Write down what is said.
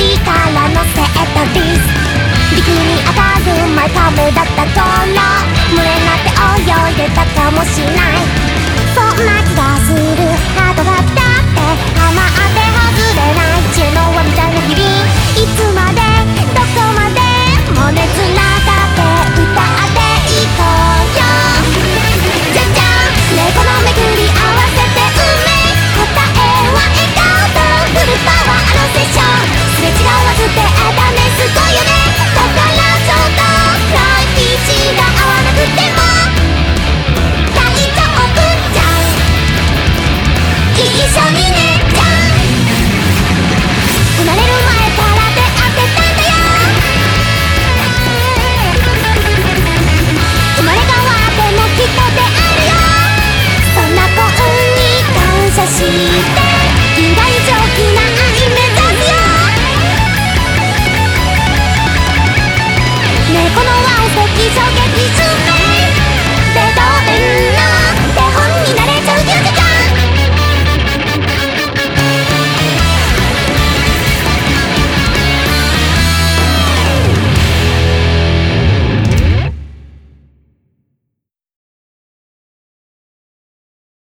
力のせいとリスすれ違わずてダメすごいよね。だからちょっと遠い道が合わなくても大丈夫。じゃん一緒にねじゃん生まれる前から出会ってたんだよ生まれ変わってもきっと出会えるよ。そんな幸運に感謝して。衝撃